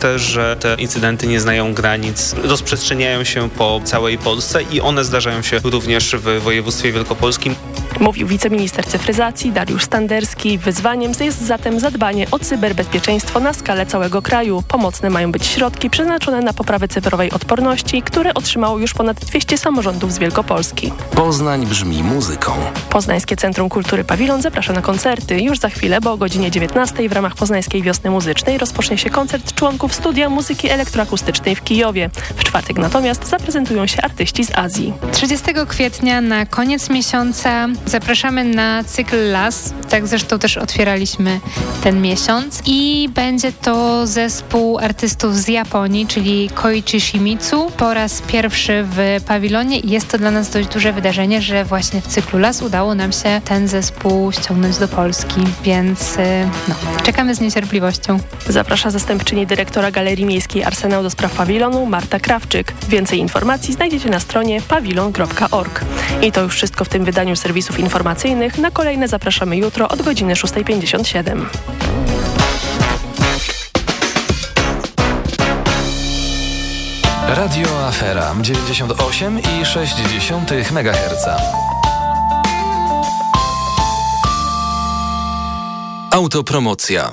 też, że te incydenty nie znają granic, rozprzestrzeniają się po całej Polsce i one zdarzają się również w województwie wielkopolskim. Mówił wiceminister cyfryzacji Dariusz Standerski. Wyzwaniem jest zatem zadbanie o cyberbezpieczeństwo na skalę całego kraju. Pomocne mają być środki przeznaczone na poprawę cyfrowej odporności, które otrzymało już ponad 200 samorządów z Wielkopolski. Poznań brzmi muzyką. Poznańskie Centrum Kultury Pawilon zaprasza na koncerty. Już za chwilę, bo o godzinie 19 w ramach Poznańskiej Wiosny Muzycznej rozpocznie się koncert członków Studia Muzyki Elektroakustycznej w Kijowie. W czwartek natomiast zaprezentują się artyści z Azji. 30 kwietnia na koniec miesiąca zapraszamy na cykl Las. Tak zresztą też otwieraliśmy ten miesiąc. I będzie to zespół artystów z Japonii, czyli Koichi Shimizu. Po raz pierwszy w pawilonie i jest to dla nas dość duże wydarzenie, że właśnie w cyklu Las udało nam się ten zespół ściągnąć do Polski, więc y, no, czekamy z niecierpliwością. Zaprasza zastępczyni dyrektora Galerii Miejskiej Arsenał do Spraw Pawilonu Marta Krawczyk. Więcej informacji znajdziecie na stronie pawilon.org. I to już wszystko w tym wydaniu informacyjnych. Na kolejne zapraszamy jutro od godziny 6.57. Radio Afera 98,6 MHz. Autopromocja.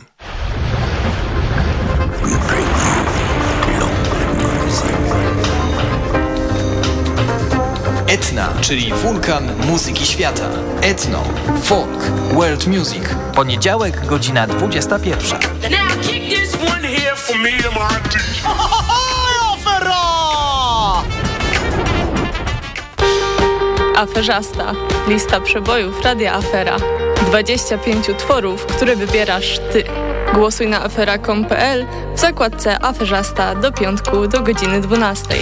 Etna, czyli wulkan muzyki świata. Etno, folk, world music. Poniedziałek, godzina 21. Aferzasta. Lista przebojów Radia Afera. 25 utworów, które wybierasz Ty. Głosuj na afera.com.pl w zakładce Aferzasta do piątku do godziny 12.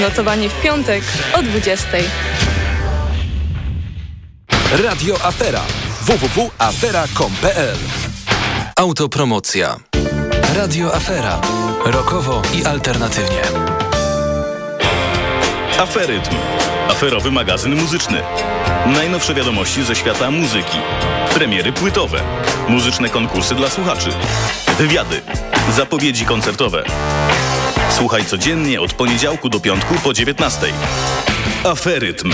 Notowanie w piątek o 20. Radio Afera. www.afera.com.pl Autopromocja. Radio Afera. Rokowo i alternatywnie. Aferytm. Aferowy magazyn muzyczny. Najnowsze wiadomości ze świata muzyki. Premiery płytowe. Muzyczne konkursy dla słuchaczy. Wywiady. Zapowiedzi koncertowe. Słuchaj codziennie od poniedziałku do piątku po 19. Aferytm.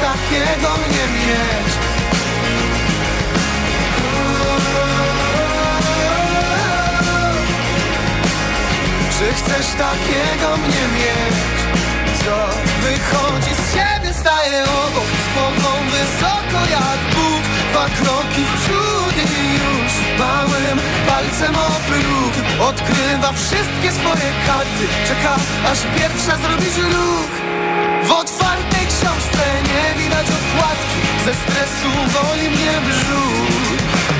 Takiego mnie mieć? Czy chcesz takiego mnie mieć? Co wychodzi z siebie, staje obok głową wysoko jak Bóg Dwa kroki w przód i już Małym palcem o próg Odkrywa wszystkie swoje karty Czeka aż pierwsza zrobić ruch nie widać okładki. Ze stresu boli mnie brzuch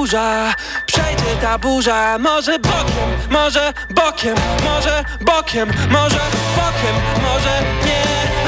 burza, przejdzie ta burza. Może bokiem, może bokiem, może bokiem, może bokiem, może nie.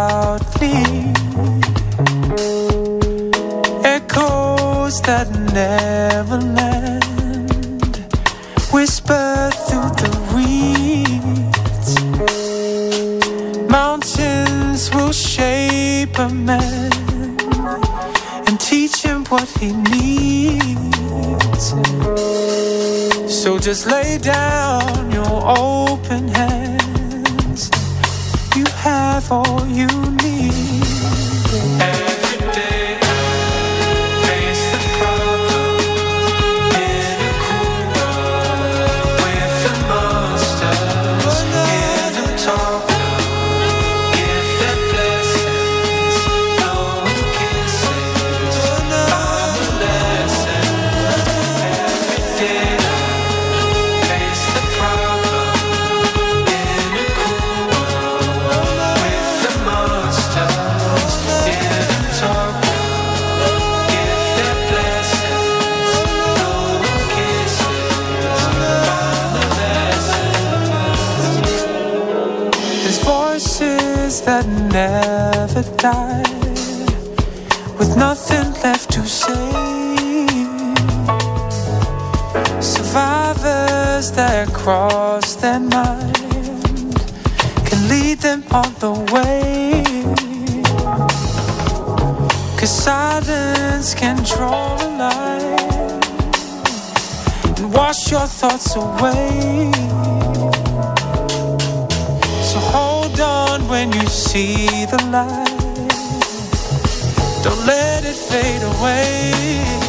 loudly echoes that never land. Whisper through the weeds mountains will shape a man and teach him what he needs. So just lay down your open hand have all you need. With nothing left to say. Survivors that cross their mind can lead them on the way. Cause silence can draw a line and wash your thoughts away. So hold on when you see the light. Let it fade away.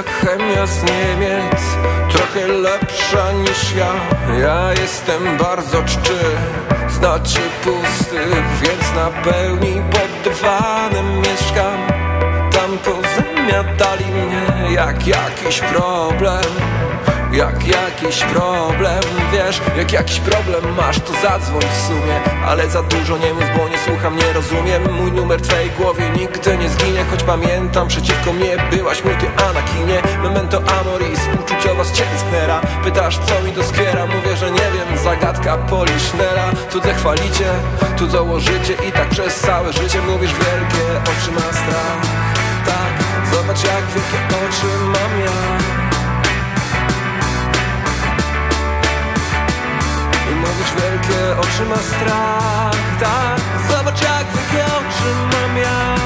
jak chemia z Niemiec. Trochę lepsza niż ja. Ja jestem bardzo czczy. Znaczy pusty, więc na pełni pod dywanem mieszkam. Tam pozamiatali mnie jak jakiś problem jak jakiś problem Wiesz, jak jakiś problem masz, to zadzwoń w sumie Ale za dużo nie mów, bo nie słucham, nie rozumiem. Mój numer twojej głowie nigdy nie zginie Choć pamiętam, przeciwko mnie byłaś mój ty Anakinie. Memento amoris, uczuciowa ścięsknera Pytasz, co mi doskwiera, mówię, że nie wiem Zagadka Polisznera. Cudze chwalicie, tu założycie I tak przez całe życie mówisz wielkie oczy ma strach. Tak, zobacz jak wielkie oczy mam ja. Mówisz wielkie oczy ma strach Tak, zobacz jak wielkie oczy mam ja.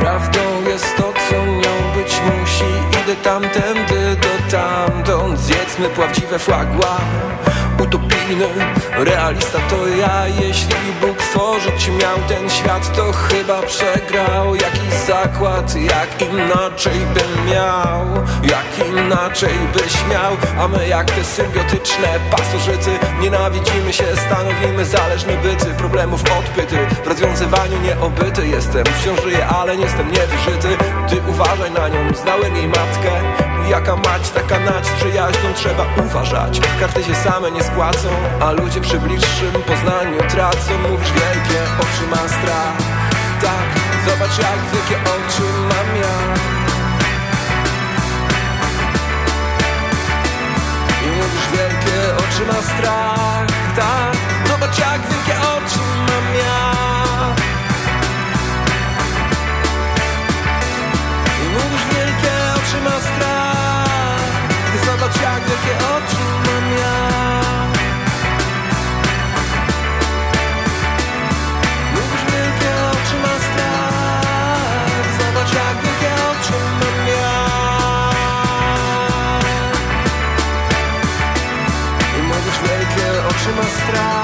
Prawdą jest to, co nią być musi Idę tamtędy do tamtąd. Zjedzmy prawdziwe flagła utopijny Realista to ja. Jeśli Bóg stworzyć miał ten świat To chyba przegrał. Jakiś zakład Jak inaczej bym miał? Jak inaczej byś miał? A my jak te symbiotyczne pasożyty. Nienawidzimy się, stanowimy zależne byty. Problemów odpyty W rozwiązywaniu nieobyty jestem. Wciąż żyję, ale nie jestem niewyżyty. Ty uważaj na nią, znałem jej matkę Jaka mać, taka nać, przyjaźnią trzeba uważać. Karty się same nie spłacą, a ludzie przy bliższym poznaniu tracą. Mówisz wielkie oczy ma strach. Tak, zobacz jak wielkie oczy mam ja. I mówisz wielkie oczy ma strach. Tak, zobacz jak wielkie oczy mam ja. I mówisz wielkie oczy ma strach Jak wielkie oczy mam ja. Mówisz wielkie oczy ma strach. Zobacz jak wielkie oczy mam ja. I mówisz wielkie oczy ma strach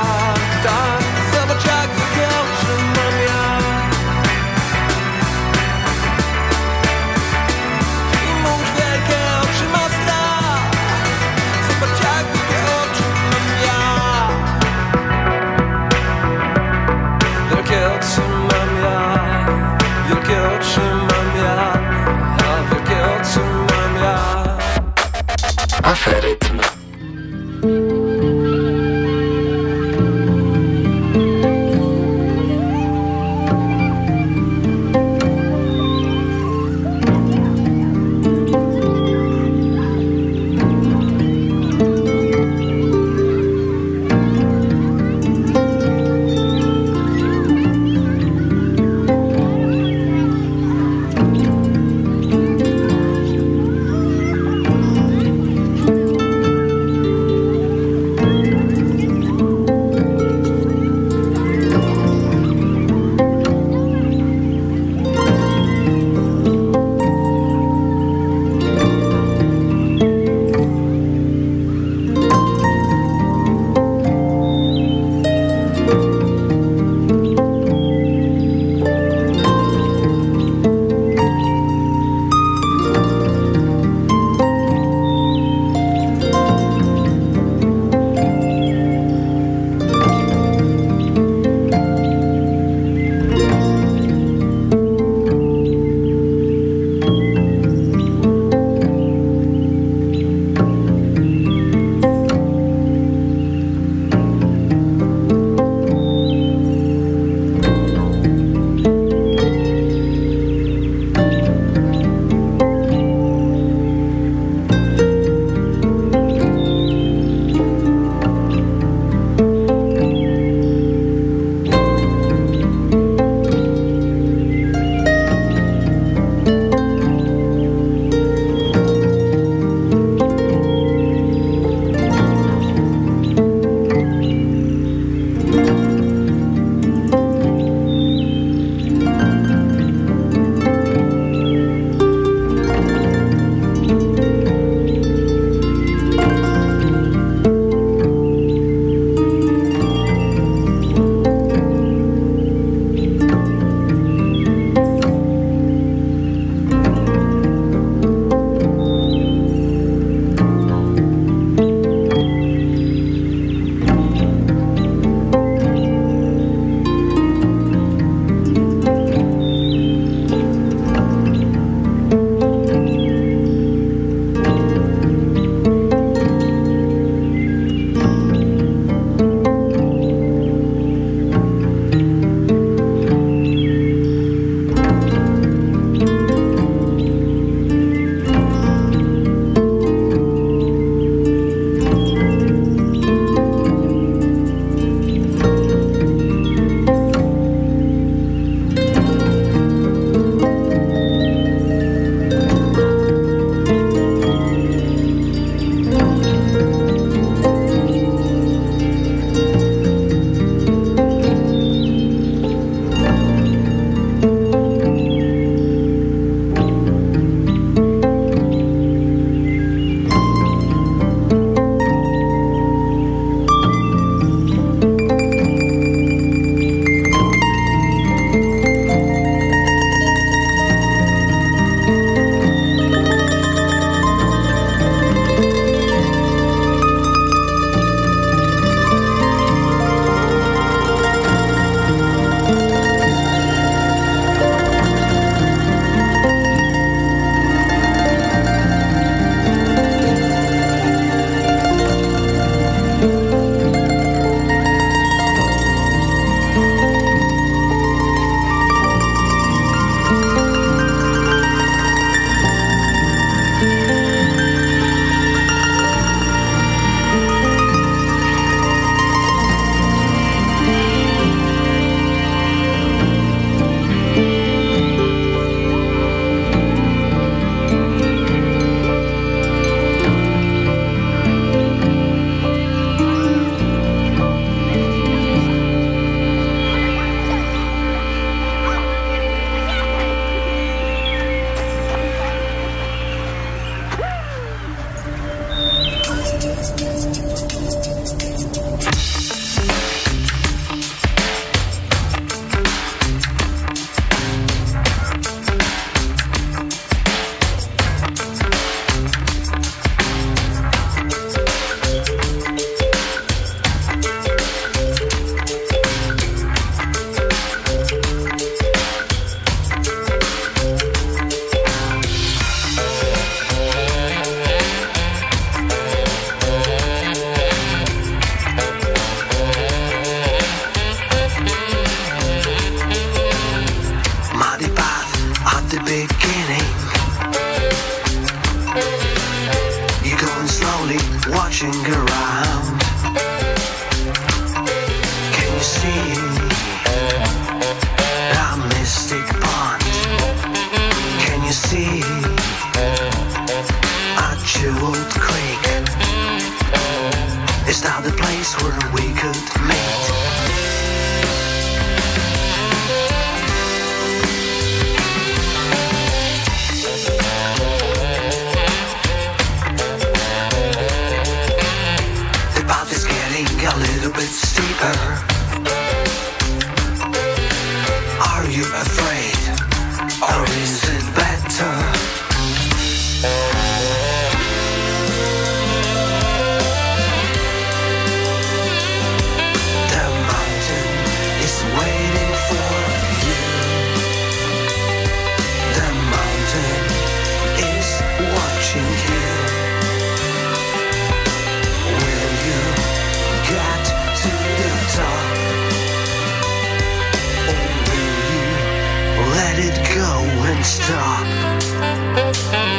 stop?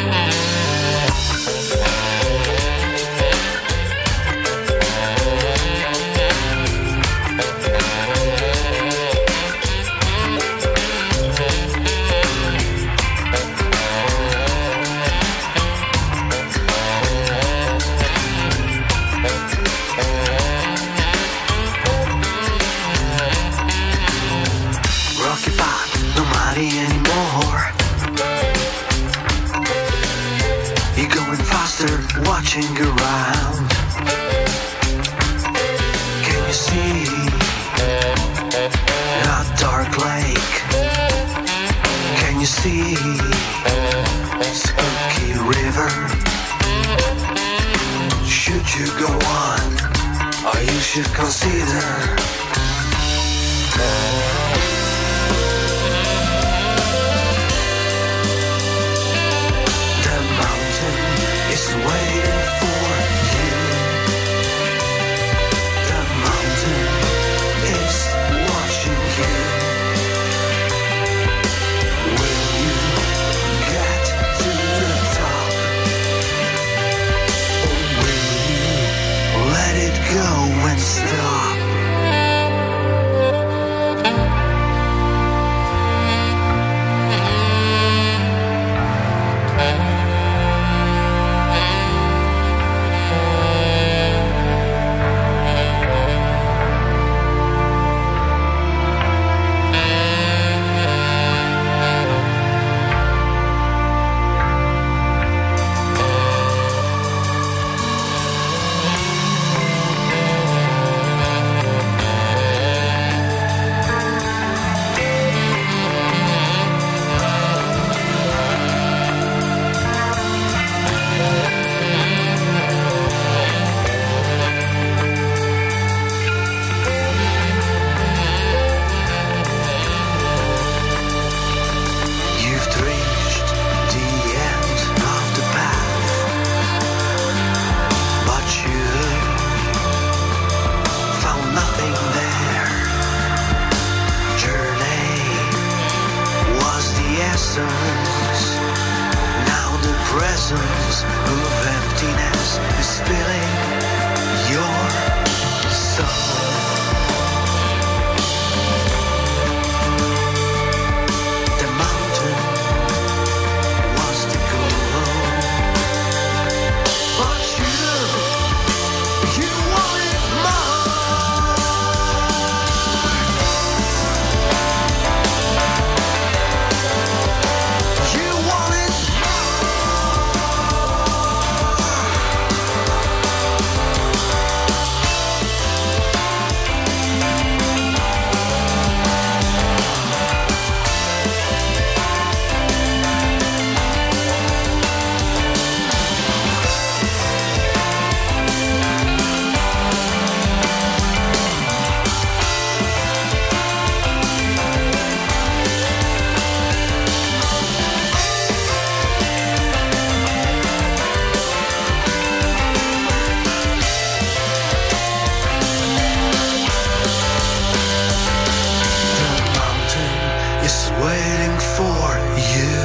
for you.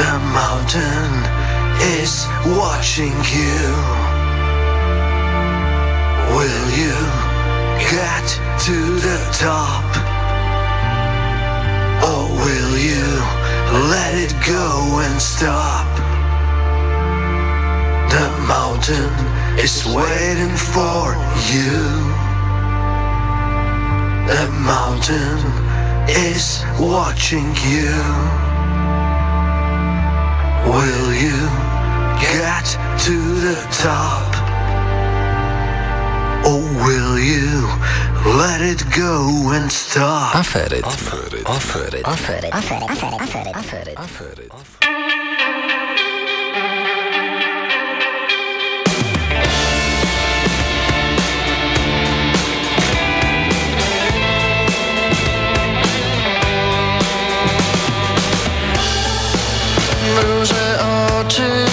The mountain is watching you. Will you get to the top? Or will you let it go and stop? The mountain is waiting for you. The mountain is watching you. Will you get to the top? Or will you let it go and stop? Aferytm. Aferytm. Aferytm. it. Aferytm. Aferytm. Aferytm. it. oczy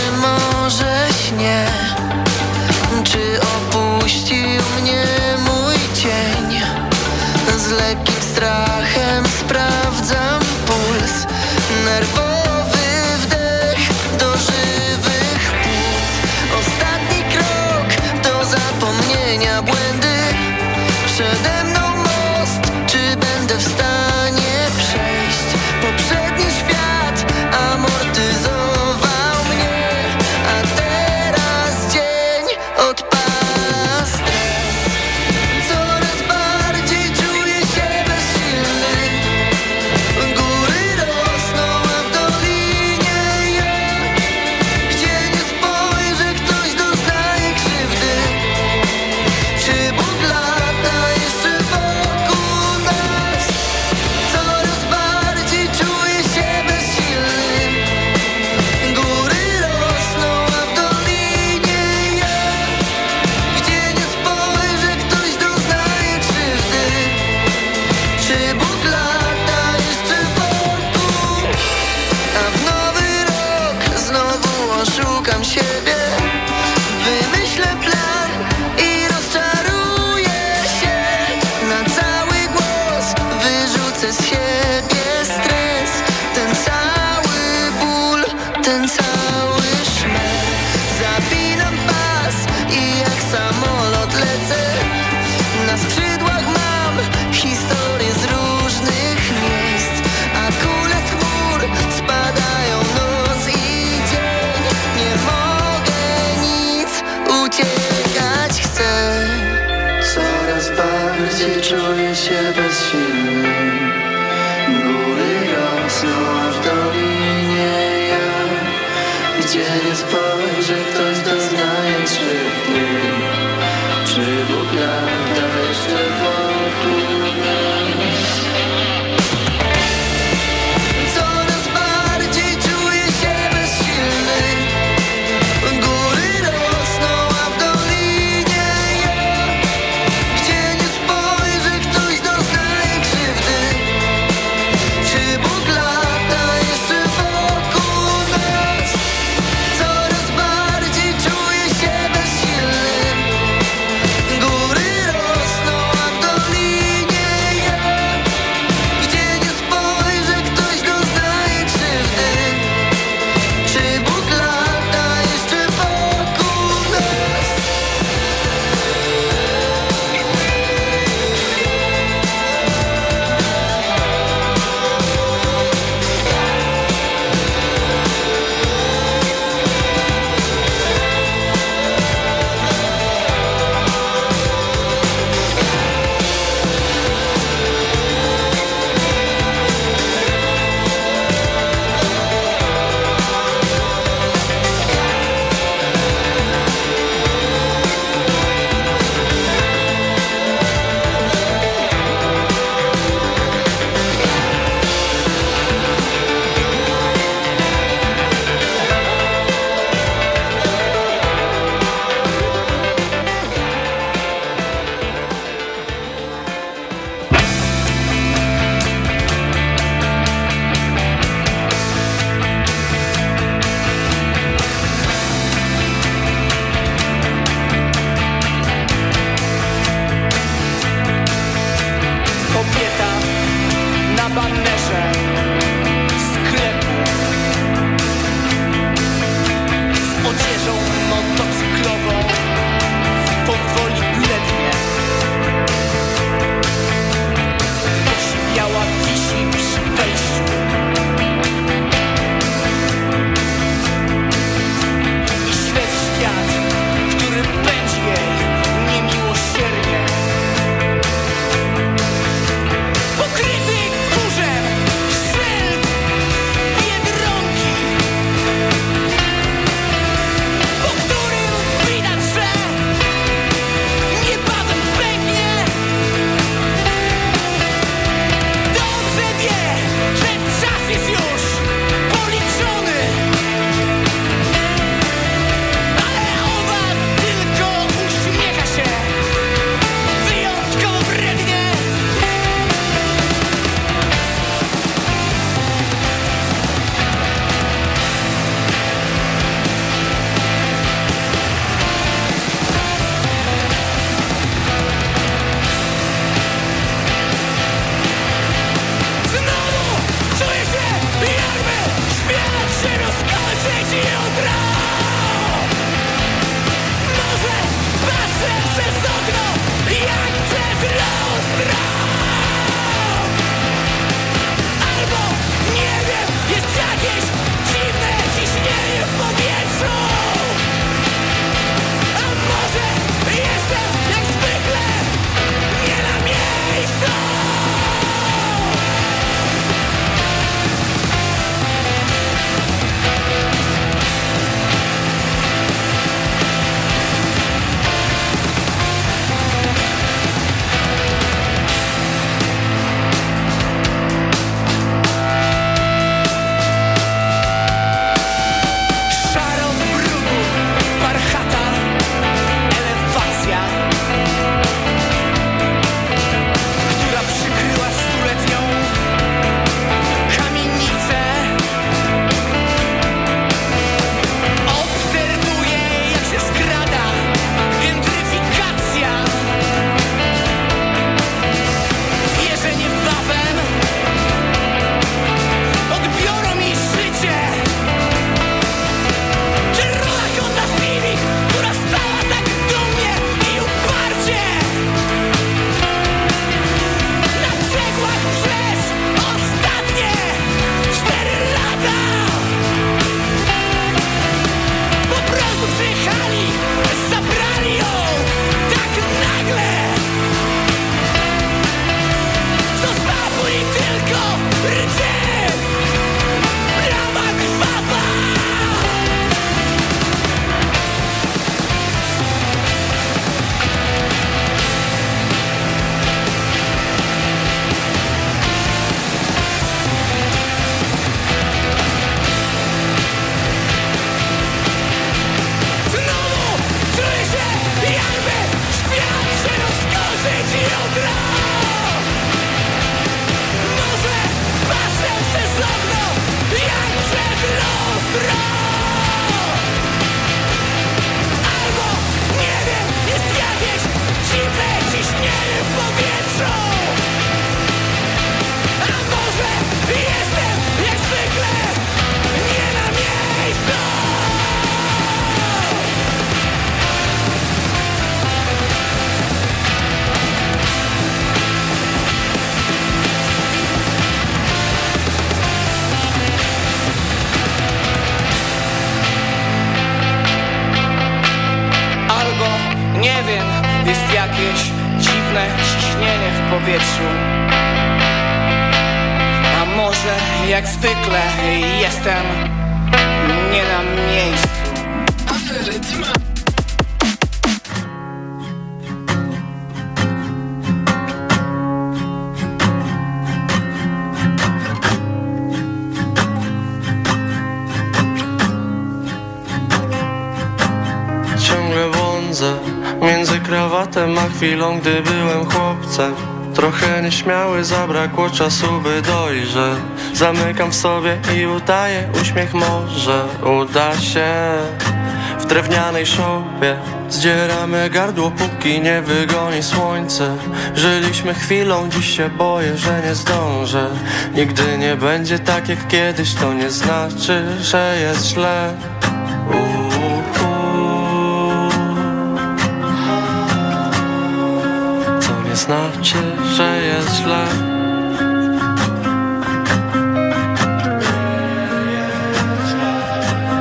chwilą, gdy byłem chłopcem. Trochę nieśmiały, zabrakło czasu, by dojrzeć. Zamykam w sobie i udaję uśmiech może uda się. W drewnianej szopie zdzieramy gardło, póki nie wygoni słońce. Żyliśmy chwilą, dziś się boję, że nie zdążę. Nigdy nie będzie tak jak kiedyś, to nie znaczy, że jest źle znaczy, że jest źle.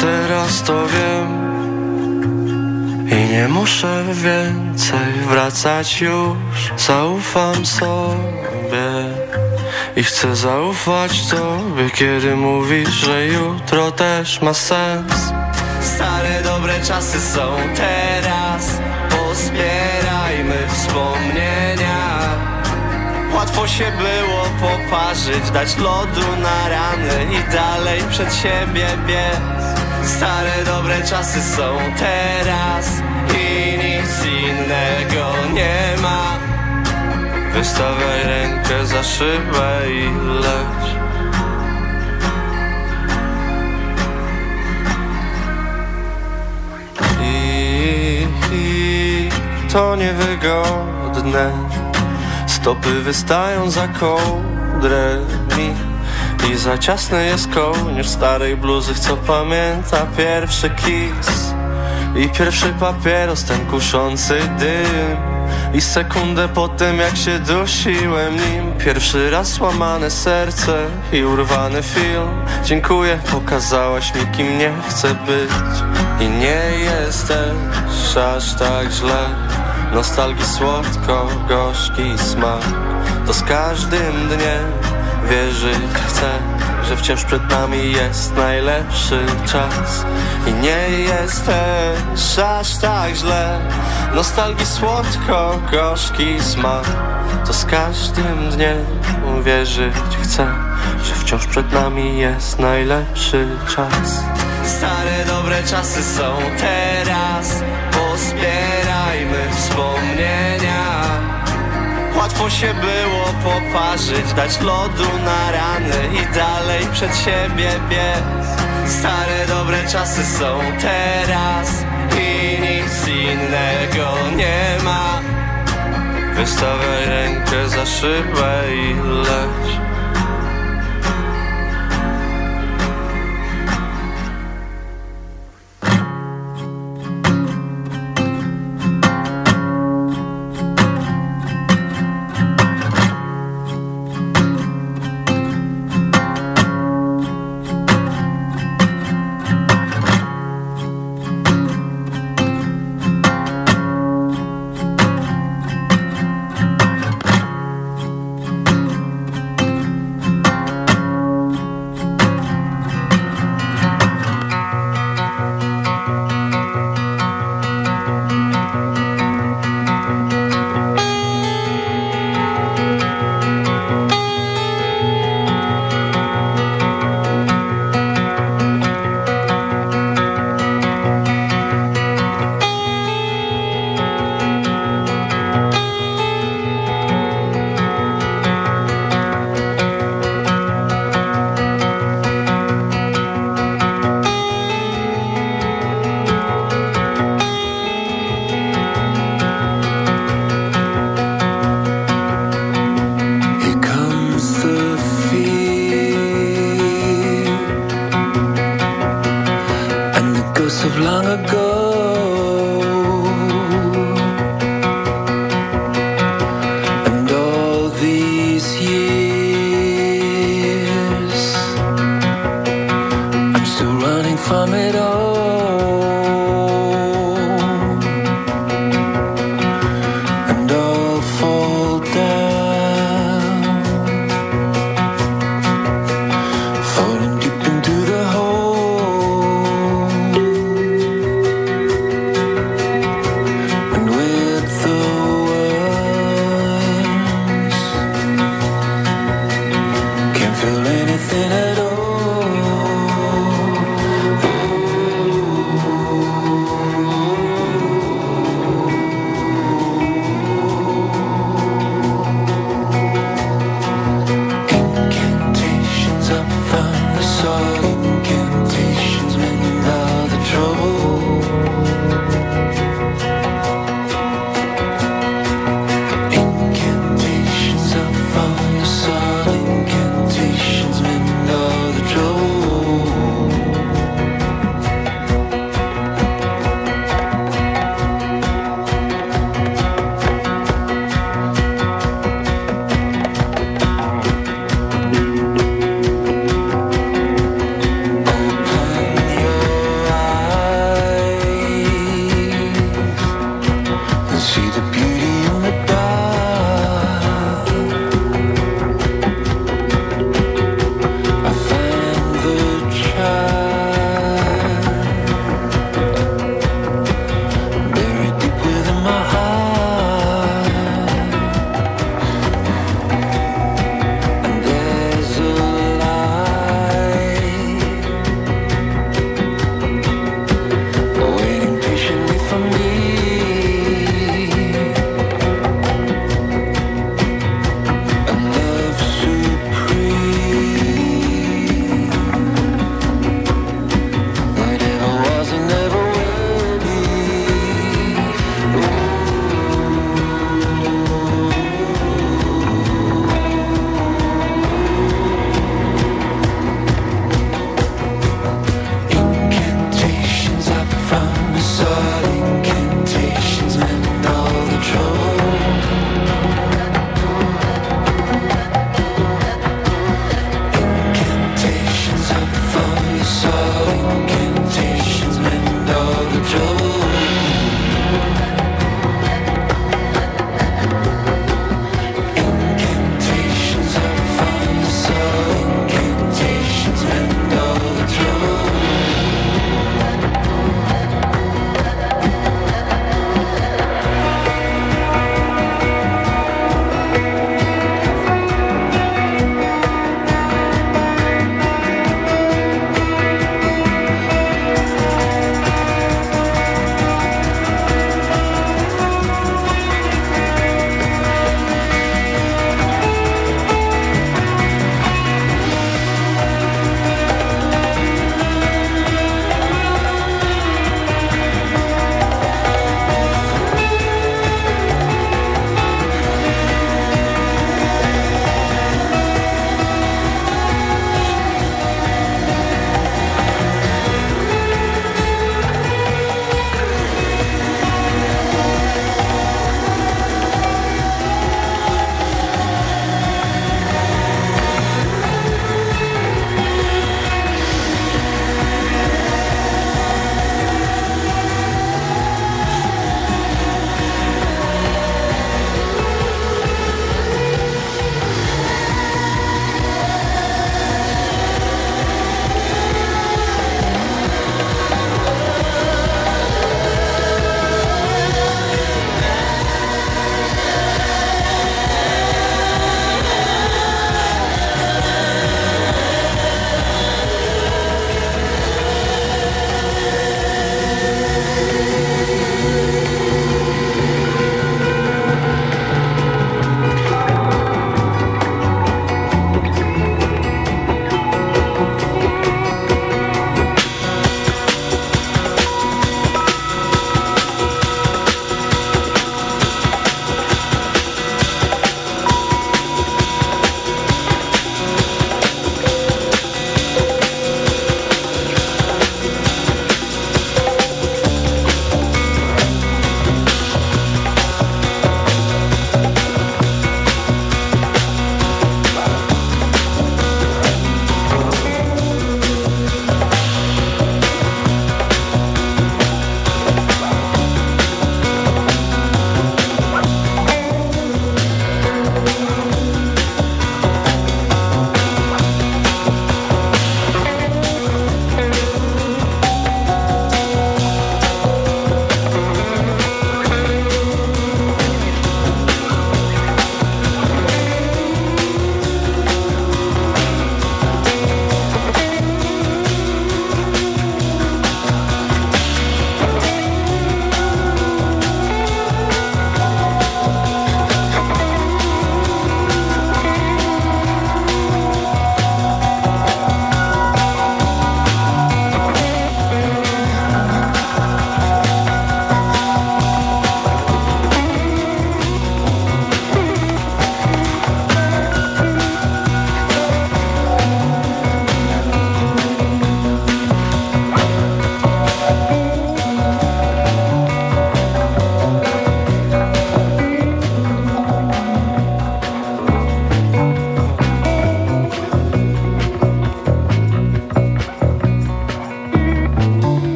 Teraz to wiem I nie muszę więcej wracać już. Zaufam sobie I chcę zaufać Tobie Kiedy mówisz, że jutro też ma sens. Stare dobre czasy są teraz Łatwo się było poparzyć Dać lodu na rany I dalej przed siebie biec. Stare dobre czasy są teraz I nic innego nie ma. Wystawiaj rękę za szybę i leć. I, i to niewygodne Stopy wystają za kołdrę mi I za ciasny jest kołnierz starej bluzy Co pamięta pierwszy kiss I pierwszy papieros, ten kuszący dym. I sekundę po tym jak się dusiłem nim Pierwszy raz łamane serce i urwany film. Dziękuję, pokazałaś mi kim nie chcę być I nie jesteś aż tak źle Nostalgii słodko, gorzki smak. To z każdym dniem wierzyć chcę Że wciąż przed nami jest najlepszy czas. I nie jesteś aż tak źle. Nostalgii słodko, gorzki smak. To z każdym dniem wierzyć chcę Że wciąż przed nami jest najlepszy czas. Stare dobre czasy są teraz. Pozbierajmy wspomnienia. Łatwo się było poparzyć Dać lodu na rany I dalej przed siebie biec. Stare dobre czasy są teraz I nic innego nie ma. Wystawiaj rękę za szybę i leć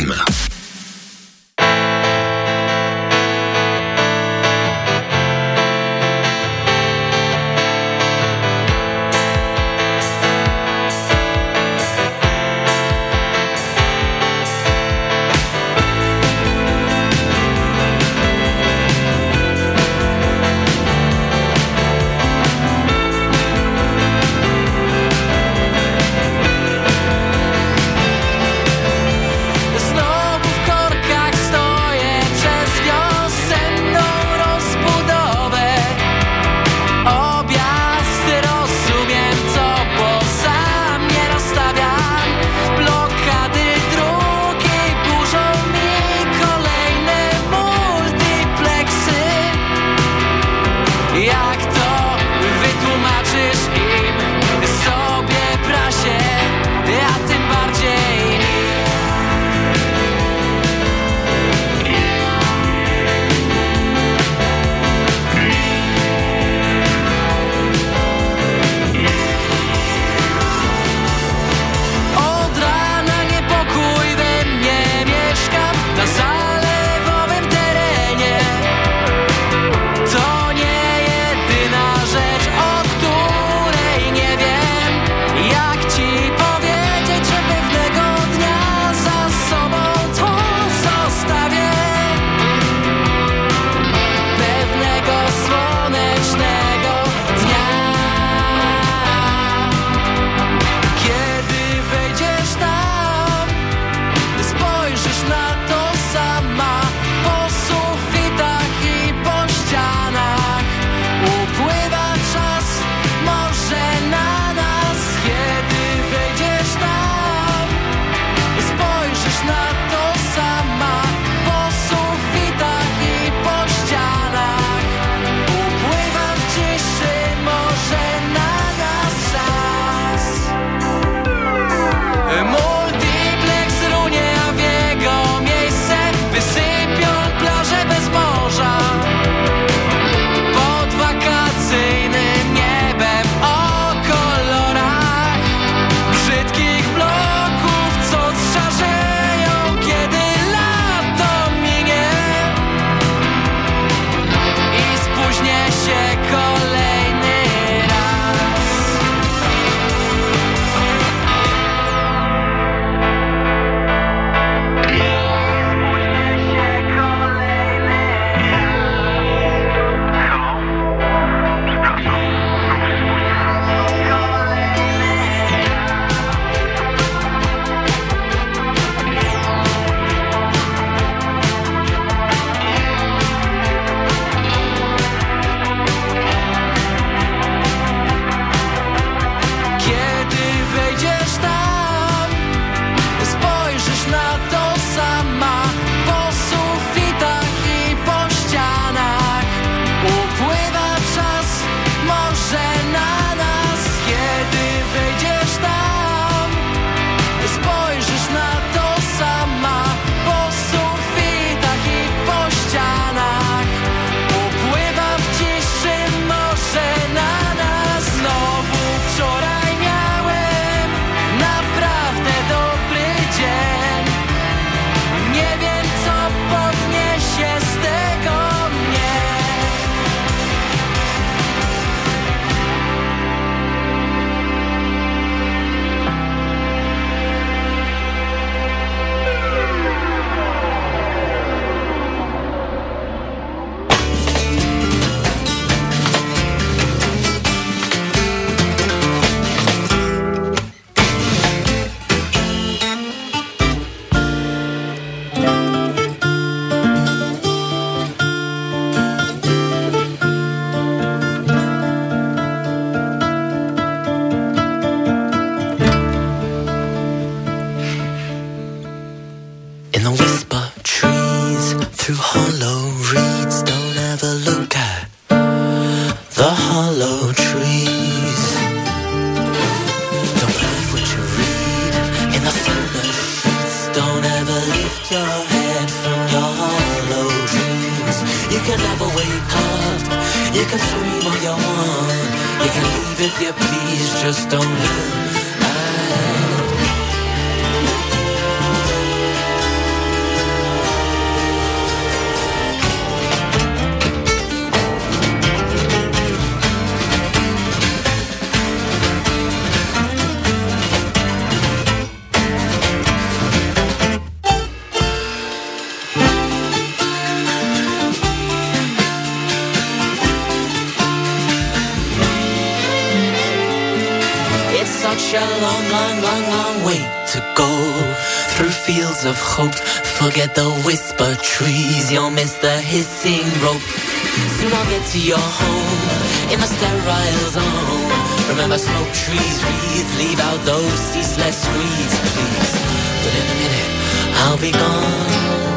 rythme. to your home in my sterile zone. Remember, smoke trees, wreaths, leave out those ceaseless screams, please. But in a minute, I'll be gone.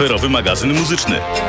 Aferytm. Aferowy magazyn muzyczny.